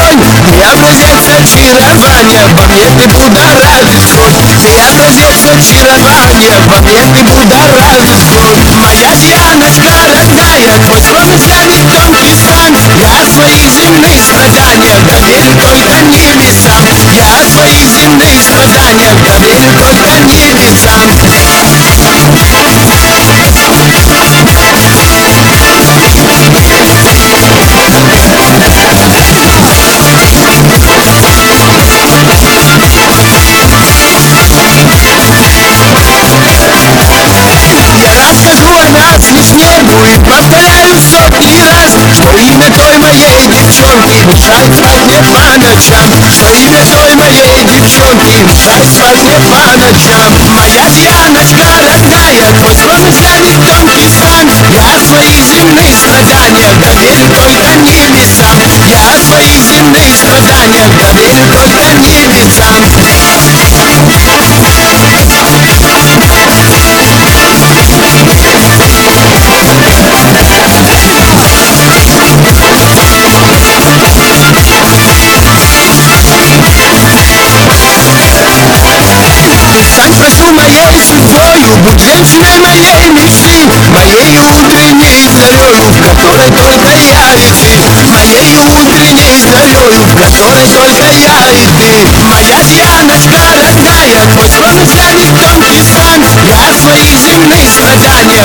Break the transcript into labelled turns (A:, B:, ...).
A: огонь Я образец очарования, очарование Во мне ты Я образец очарования, очарование Во мне ты Моя сияночка родная Хоть розочками тонкий стан. Я от своих земных страданий Во только небесам. Я от своих земных страданий Во мне только девчонки Мешает спать мне по ночам Что имя той моей девчонки Мешает спать мне по ночам Моя Дианочка родная Твой скромный взглянет тонкий стан Я свои земные страдания Доверю только небесам Я свои земные страдания Доверю только небесам Дианочка родная Твой скромный взглянет тонкий стан Я свои земные страдания